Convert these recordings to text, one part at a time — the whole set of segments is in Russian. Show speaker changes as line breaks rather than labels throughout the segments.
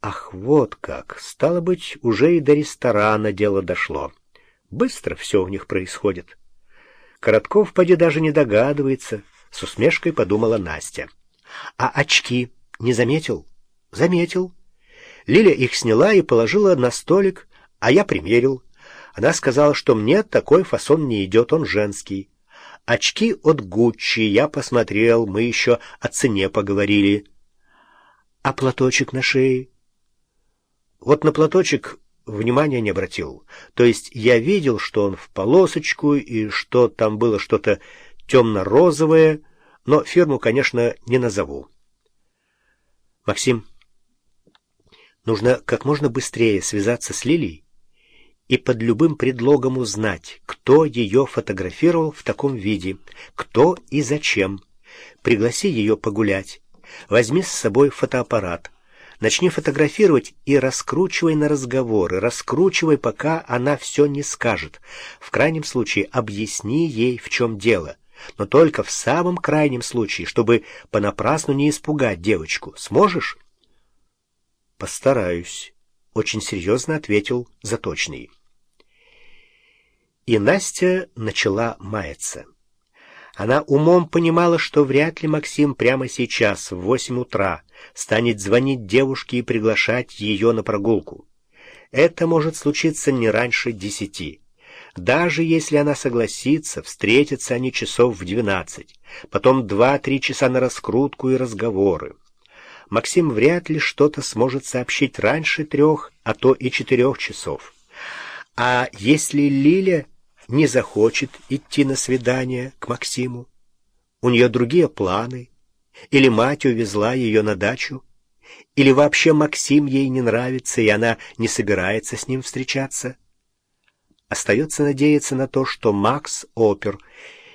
Ах, вот как! Стало быть, уже и до ресторана дело дошло. Быстро все у них происходит. Коротков поди даже не догадывается, — с усмешкой подумала Настя. А очки не заметил? Заметил. Лиля их сняла и положила на столик, а я примерил. Она сказала, что мне такой фасон не идет, он женский. Очки от Гуччи я посмотрел, мы еще о цене поговорили. А платочек на шее? Вот на платочек внимания не обратил. То есть я видел, что он в полосочку и что там было что-то темно-розовое, но фирму, конечно, не назову. Максим, нужно как можно быстрее связаться с Лилией и под любым предлогом узнать, кто ее фотографировал в таком виде, кто и зачем. Пригласи ее погулять. Возьми с собой фотоаппарат. Начни фотографировать и раскручивай на разговоры, раскручивай, пока она все не скажет. В крайнем случае объясни ей, в чем дело. Но только в самом крайнем случае, чтобы понапрасну не испугать девочку. Сможешь? Постараюсь, — очень серьезно ответил Заточный. И Настя начала маяться. Она умом понимала, что вряд ли Максим прямо сейчас, в восемь утра, станет звонить девушке и приглашать ее на прогулку. Это может случиться не раньше десяти. Даже если она согласится, встретятся они часов в двенадцать, потом два-три часа на раскрутку и разговоры. Максим вряд ли что-то сможет сообщить раньше трех, а то и четырех часов. А если Лиля не захочет идти на свидание к Максиму? У нее другие планы? Или мать увезла ее на дачу? Или вообще Максим ей не нравится, и она не собирается с ним встречаться? Остается надеяться на то, что Макс опер,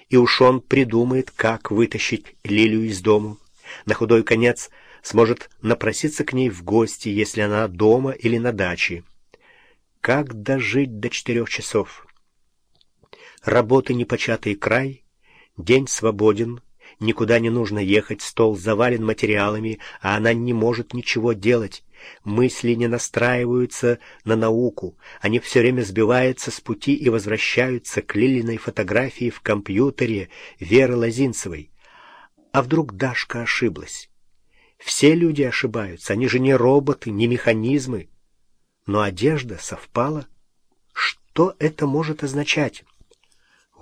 и уж он придумает, как вытащить Лилию из дому. На худой конец сможет напроситься к ней в гости, если она дома или на даче. Как дожить до четырех часов? Работы непочатый край, день свободен, никуда не нужно ехать, стол завален материалами, а она не может ничего делать. Мысли не настраиваются на науку, они все время сбиваются с пути и возвращаются к Лилиной фотографии в компьютере Веры Лозинцевой. А вдруг Дашка ошиблась? Все люди ошибаются, они же не роботы, не механизмы. Но одежда совпала. Что это может означать?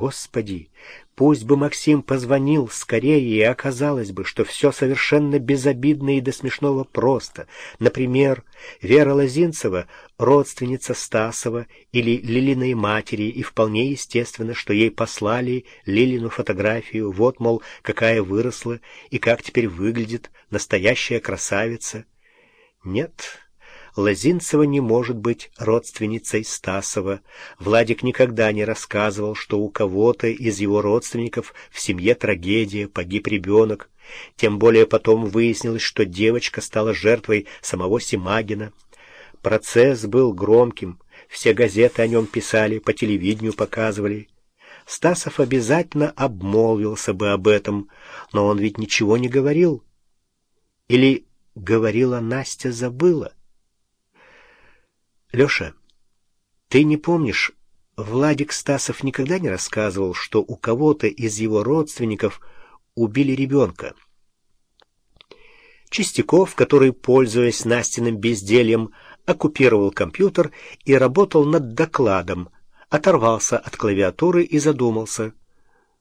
Господи, пусть бы Максим позвонил скорее, и оказалось бы, что все совершенно безобидно и до смешного просто. Например, Вера Лозинцева — родственница Стасова или Лилиной матери, и вполне естественно, что ей послали Лилину фотографию, вот, мол, какая выросла и как теперь выглядит настоящая красавица. Нет, Лозинцева не может быть родственницей Стасова. Владик никогда не рассказывал, что у кого-то из его родственников в семье трагедия, погиб ребенок. Тем более потом выяснилось, что девочка стала жертвой самого Симагина. Процесс был громким, все газеты о нем писали, по телевидению показывали. Стасов обязательно обмолвился бы об этом, но он ведь ничего не говорил. Или говорила Настя забыла? Леша, ты не помнишь, Владик Стасов никогда не рассказывал, что у кого-то из его родственников убили ребенка? Чистяков, который, пользуясь Настиным бездельем, оккупировал компьютер и работал над докладом, оторвался от клавиатуры и задумался —